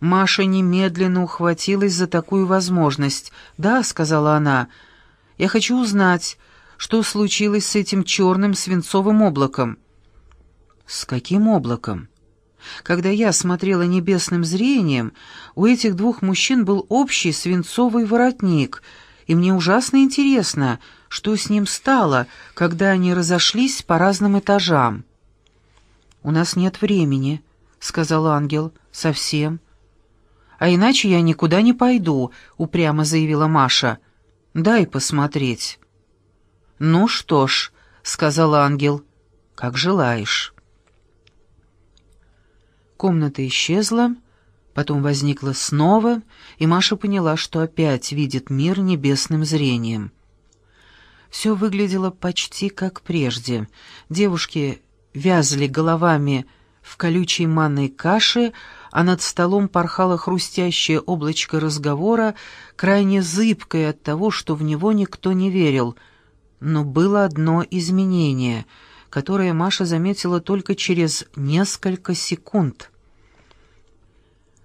Маша немедленно ухватилась за такую возможность. «Да», — сказала она, — «я хочу узнать, что случилось с этим черным свинцовым облаком». «С каким облаком?» Когда я смотрела небесным зрением, у этих двух мужчин был общий свинцовый воротник, и мне ужасно интересно, что с ним стало, когда они разошлись по разным этажам. «У нас нет времени», — сказал ангел, — «совсем». «А иначе я никуда не пойду», — упрямо заявила Маша. «Дай посмотреть». «Ну что ж», — сказал ангел, — «как желаешь». Комната исчезла, потом возникла снова, и Маша поняла, что опять видит мир небесным зрением. Все выглядело почти как прежде. Девушки вязли головами в колючей манной каше, а над столом порхало хрустящее облачко разговора, крайне зыбкое от того, что в него никто не верил. Но было одно изменение, которое Маша заметила только через несколько секунд.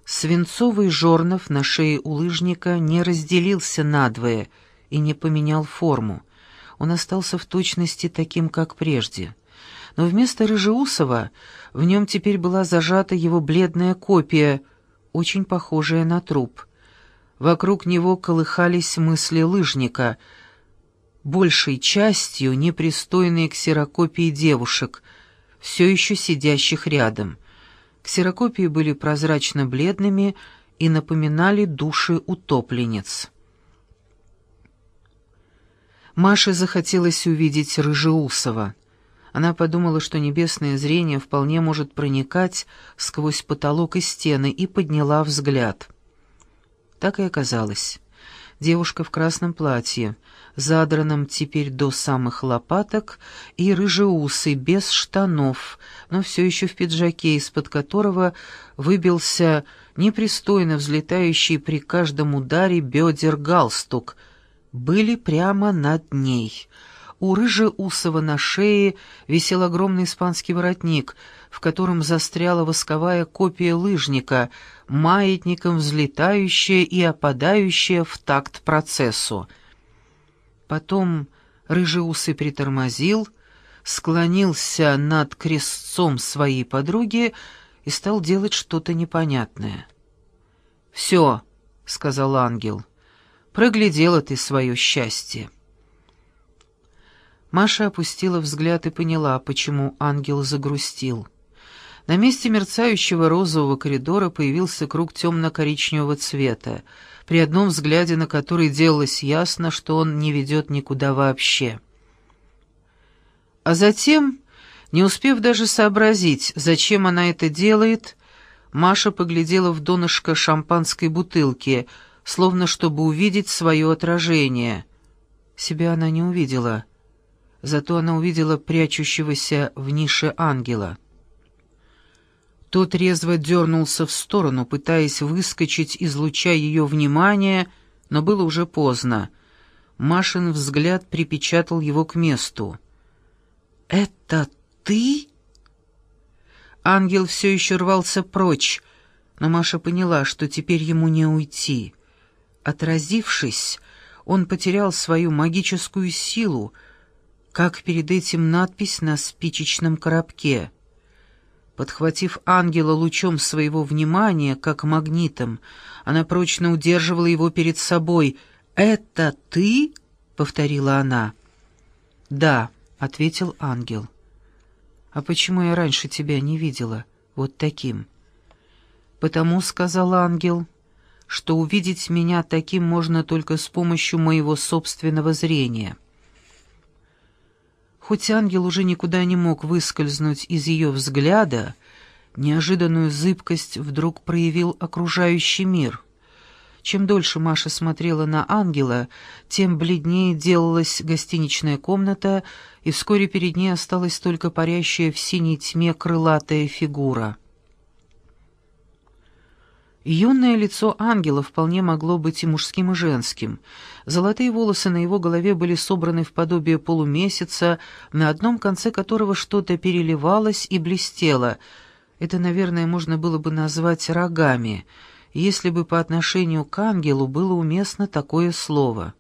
Свинцовый жорнов на шее у лыжника не разделился надвое и не поменял форму. Он остался в точности таким, как прежде но вместо Рыжеусова в нем теперь была зажата его бледная копия, очень похожая на труп. Вокруг него колыхались мысли лыжника, большей частью непристойные ксерокопии девушек, все еще сидящих рядом. Ксерокопии были прозрачно-бледными и напоминали души утопленниц. Маше захотелось увидеть Рыжеусова. Она подумала, что небесное зрение вполне может проникать сквозь потолок и стены, и подняла взгляд. Так и оказалось. Девушка в красном платье, задранном теперь до самых лопаток, и рыжеусый, без штанов, но все еще в пиджаке, из-под которого выбился непристойно взлетающий при каждом ударе бедер галстук, были прямо над ней — у рыжеусова на шее висел огромный испанский воротник, в котором застряла восковая копия лыжника, маятником взлетающая и опадающая в такт процессу. Потом рыжеусый притормозил, склонился над крестцом своей подруги и стал делать что-то непонятное. «Все», — сказал ангел, — «проглядела ты свое счастье». Маша опустила взгляд и поняла, почему ангел загрустил. На месте мерцающего розового коридора появился круг темно-коричневого цвета, при одном взгляде на который делалось ясно, что он не ведет никуда вообще. А затем, не успев даже сообразить, зачем она это делает, Маша поглядела в донышко шампанской бутылки, словно чтобы увидеть свое отражение. Себя она не увидела — зато она увидела прячущегося в нише ангела. Тот резво дернулся в сторону, пытаясь выскочить из луча ее внимания, но было уже поздно. Машин взгляд припечатал его к месту. «Это ты?» Ангел все еще рвался прочь, но Маша поняла, что теперь ему не уйти. Отразившись, он потерял свою магическую силу, как перед этим надпись на спичечном коробке. Подхватив ангела лучом своего внимания, как магнитом, она прочно удерживала его перед собой. «Это ты?» — повторила она. «Да», — ответил ангел. «А почему я раньше тебя не видела вот таким?» «Потому», — сказал ангел, — «что увидеть меня таким можно только с помощью моего собственного зрения». Хоть ангел уже никуда не мог выскользнуть из ее взгляда, неожиданную зыбкость вдруг проявил окружающий мир. Чем дольше Маша смотрела на ангела, тем бледнее делалась гостиничная комната, и вскоре перед ней осталась только парящая в синей тьме крылатая фигура. Юное лицо ангела вполне могло быть и мужским, и женским. Золотые волосы на его голове были собраны в подобие полумесяца, на одном конце которого что-то переливалось и блестело. Это, наверное, можно было бы назвать рогами. если бы по отношению к ангелу было уместно такое слово.